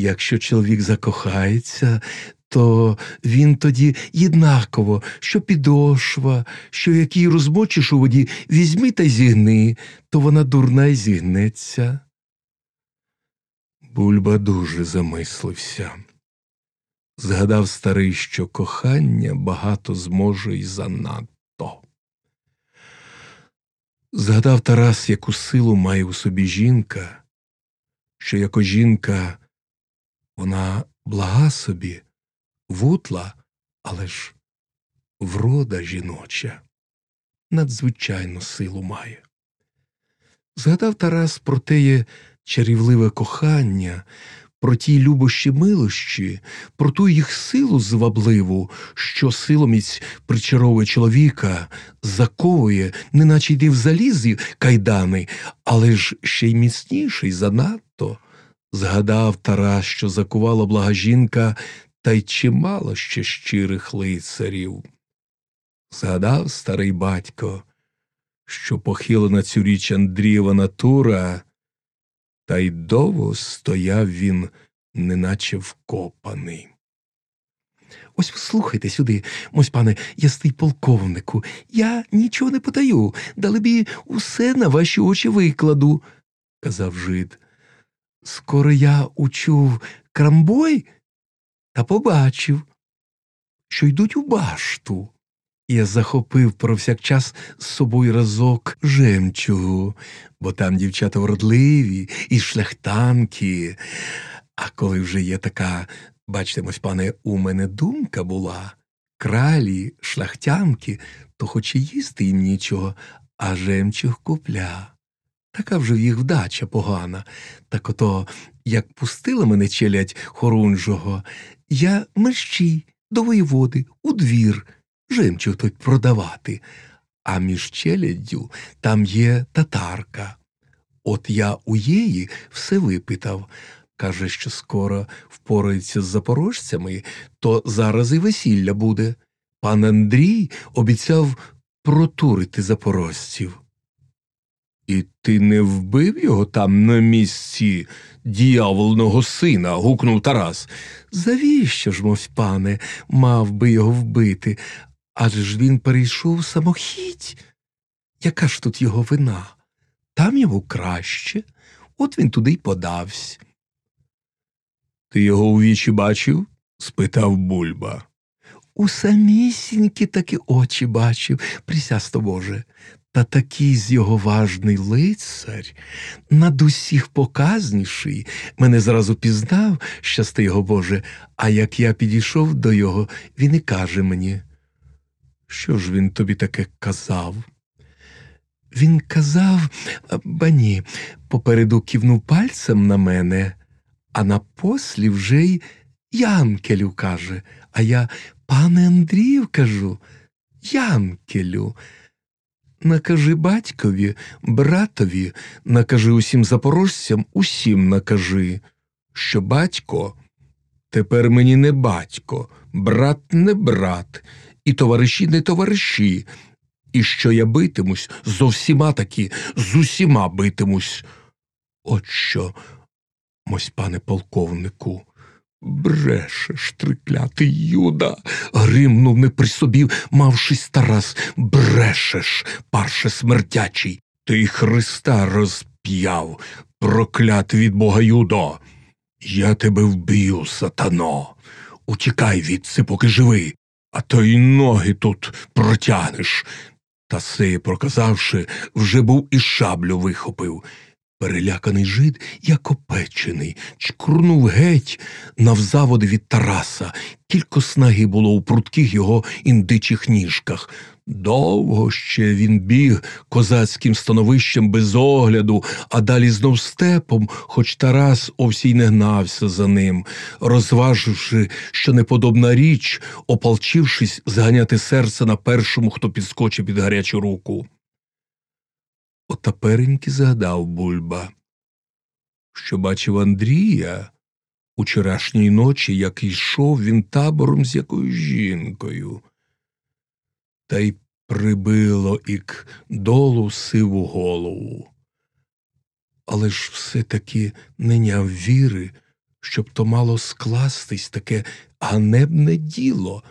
Якщо чоловік закохається, то він тоді єднаково, що підошва, що який розмочиш у воді, візьми та зігни, то вона дурна й зігнеться. Бульба дуже замислився. Згадав старий, що кохання багато зможе й занадто. Згадав Тарас, яку силу має у собі жінка, що яко жінка вона блага собі, вутла, але ж врода жіноча, надзвичайну силу має. Згадав Тарас про теє чарівливе кохання, про ті любощі милощі, про ту їх силу звабливу, що силоміць причаровує чоловіка, заковує, неначе йди в залізі кайдани, але ж ще й міцніший занадто. Згадав Тарас, що закувала блага жінка, та й чимало ще щирих лицарів. Згадав старий батько, що похилена цю річ Андрієва натура, та й довго стояв він, неначе вкопаний. Ось слухайте сюди, мось пане ясний полковнику, я нічого не подаю, далебі усе на ваші очі викладу, казав жид. Скоро я учув крамбой та побачив, що йдуть у башту. Я захопив провсякчас з собою разок жемчугу, бо там дівчата вродливі і шляхтанки. А коли вже є така, бачите, мось пане, у мене думка була кралі, шляхтянки, то хоч і їсти їм нічого, а жемчуг купля. Така вже їх вдача погана. Так ото, як пустила мене челядь хорунжого, я мерщій до воєводи, у двір, жемчуг той продавати, а між челяддю там є татарка. От я у її все випитав. Каже, що скоро впорається з запорожцями, то зараз і весілля буде. Пан Андрій обіцяв протурити запорожців. І ти не вбив його там на місці діяволного сина? гукнув Тарас. Завіщо ж, мось пане, мав би його вбити? Адже ж він перейшов самохідь. Яка ж тут його вина? Там йому краще, от він туди й подався. Ти його у вічі бачив? спитав бульба. У самісінькі таки очі бачив, присясто Боже, та такий з його важний лицар, над усіх показніший, мене зразу пізнав, щасти його Боже, а як я підійшов до його, він і каже мені. Що ж він тобі таке казав? Він казав, ба ні, попереду кивнув пальцем на мене, а напослі вже й Янкелю каже, а я пане Андрію кажу, Янкелю. Накажи батькові, братові, накажи усім запорожцям, усім накажи, що батько тепер мені не батько, брат не брат, і товариші не товариші, і що я битимусь зо всіма таки, з усіма битимусь. От що, мось пане полковнику. Брешеш, триклятий юда, гримнув не при собі, мавшись Тарас, брешеш, парше смертячий, ти Христа розп'яв, проклят від Бога Юдо. Я тебе вб'ю, сатано. Утікай відси, поки живий, а то й ноги тут протягнеш. Та сеє, проказавши, вже був і шаблю вихопив. Переляканий жид, як опечений, чкурнув геть навзаводи від Тараса, тільки снаги було у прутких його індичих ніжках. Довго ще він біг козацьким становищем без огляду, а далі знов степом, хоч Тарас овсій не гнався за ним, розваживши, що неподобна річ, опалчившись зганяти серце на першому, хто підскочив під гарячу руку. Отапереньки згадав бульба, що бачив Андрія учорашньої ночі, як йшов він табором з якоюсь жінкою, та й прибило ік долу сиву голову. Але ж все таки не няв віри, щоб то мало скластись таке ганебне діло,